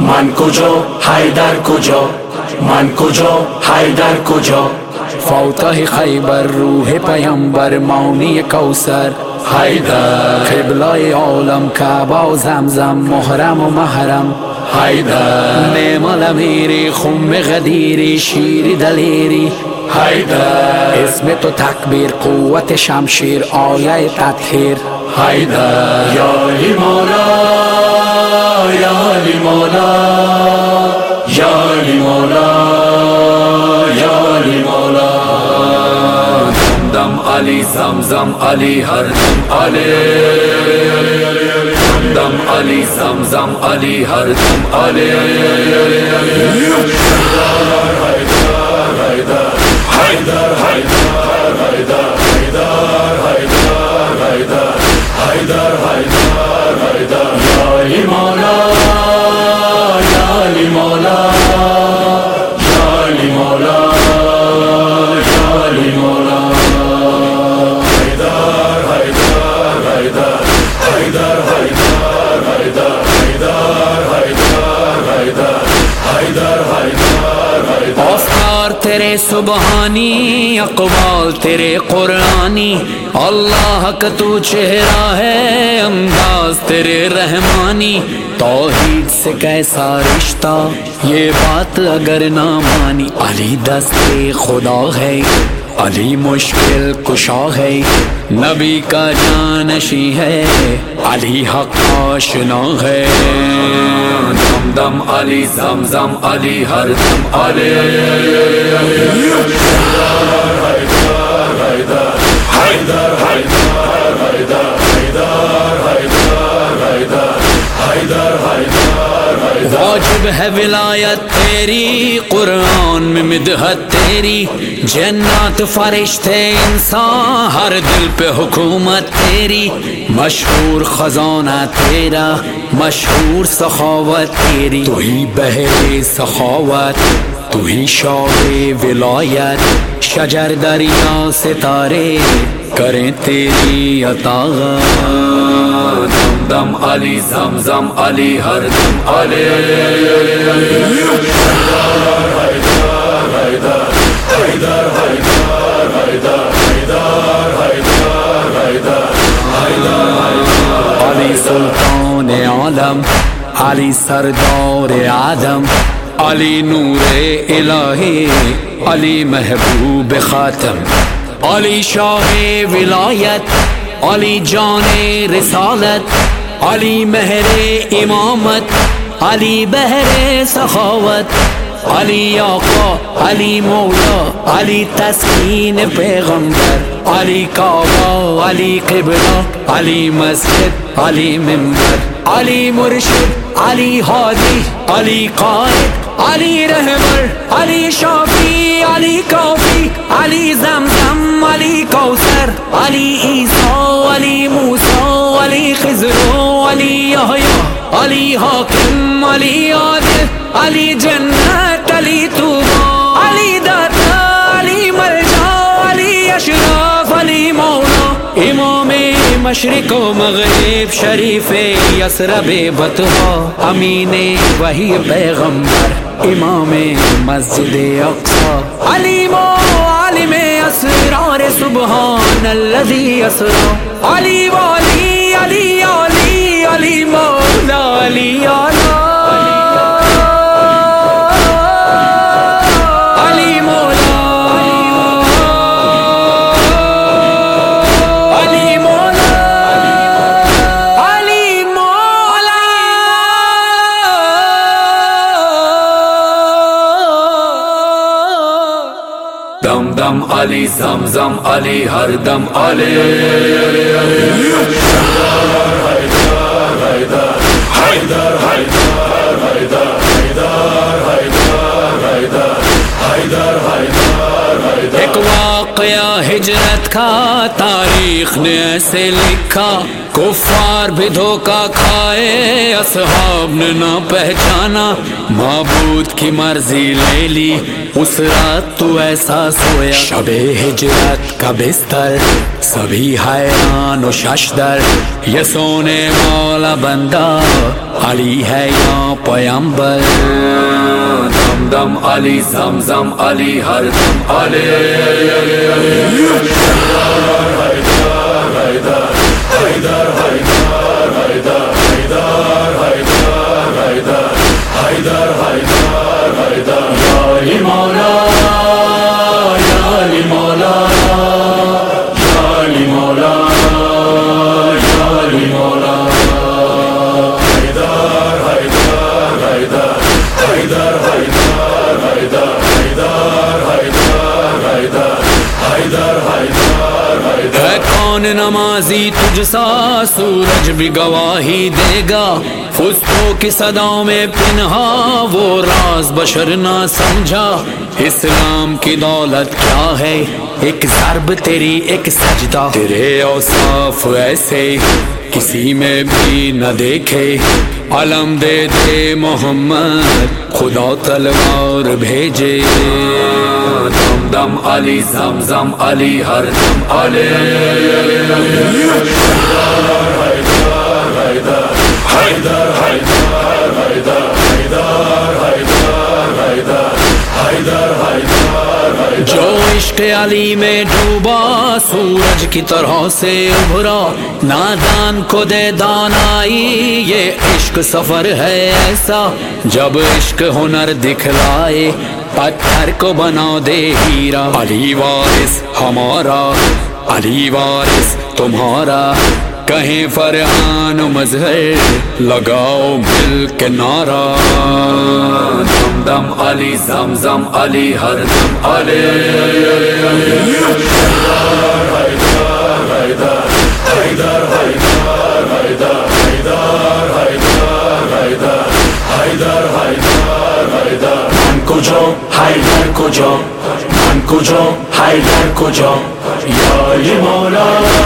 من کجا حیدر کجا من کجا حیدر کجا فوتح خیبر روح پیمبر مانی کوسر حیدر. قبلای عالم کعبه و زمزم محرم و محرم. حیدر. نیمال میری خم غدیری شیری دلیری حیدر. اسم تو تکبیر قوت شمشیر آیه تطهیر. حیدر. یا علی مولا یا علی مولا علی زمزم علی ہر دم علی دم علی زمزم علی ہر دم علی۔ حیدر تیرے سبحانی، اقوال تیرے قرآنی، اللہ کا تو چہرہ ہے، انداز تیرے رحمانی۔ توحید سے کیسا رشتہ، یہ بات اگر نہ مانی۔ علی دستے خدا ہے، علی مشکل کشا ہے۔ نبی کا جانشی ہے، علی حق آشنا ہے۔ دم علی زم زم علی ہر دم علی حیدر حیدر حیدر واجب ہے ولایت تیری، قرآن میں مدحت تیری۔ جنات فرشتے، انسان ہر دل پہ حکومت تیری۔ مشہور خزانہ تیرا، مشہور سخاوت تیری۔ تو ہی بہر سخاوت، تو ہی شاہ ولایت۔ شجر دریا ستارے کریں تیری اطاعت دم دم علی، زم زم علی، ہر دم علی۔ علی سلطان عالم، علی سردار آدم۔ علی نور الہی، علی محبوب خاتم، علی شاہ ولایت، علی جان رسالت، علی مہر امامت، علی بہر سخاوت، علی آقا، علی مولا، علی تسکین پیغمبر، علی کعبہ، علی قبلہ، علی مسجد، علی ممبر علی مرشد، علی ہادی علی قائد علی رہبر، علی شافی، علی کافی، علی زمزم، علی کوثر، علی عیسو علی موسو علی خزرو علی یحییٰ، علی حاکم، علی عادل، علی جنت، علی توبہ مشرق و مغرب، شریف یسرب بتوا امین وہی پیغمبر، امام مسجد اقصا علیم و عالم اسرار سبحان الذي اسرا. علی والی علی علی علی مولا دم علی زم زم علی ہر دم علی ہجرت کا تاریخ نے ایسے لکھا، کفار بھی دھوکا کھائے، اصحاب نے نہ پہچانا، معبود کی مرضی لے لی۔ اس رات تو ایسا سویا۔ شب ہجرت کا بستر، سبھی حیران و ششدر۔ یہ سونے مولا بندہ، علی ہے یا پیمبر دم دم علی زم زم علی ہر دم علی نمازی تجھ سا سورج بھی گواہی دے گا۔ فستوں کی صداؤں میں پنہا وہ راز بشر نہ سمجھا۔ اسلام کی دولت کیا ہے؟ ایک ضرب تیری ایک سجدہ۔ تیرے اوصاف ایسے کسی میں بھی نہ دیکھے۔ علم دے دے محمد، خدا تلوار بھیجے۔ دم علی زم زم علی ہر دم علی جو عشق علی میں ڈوبا، سورج کی طرح سے ابھرا۔ نادان کو دے دان آئی یہ عشق سفر ہے ایسا۔ جب عشق ہنر دکھلائے پتھر کو بنا دے ہیرا علی وارث ہمارا علی وارث تمہارا کہیں فرحان و مظہر لگاؤ مل کے نعرہ دم دم علی زم زم علی ہر دم علی من کجا حیدر کجا یا مولا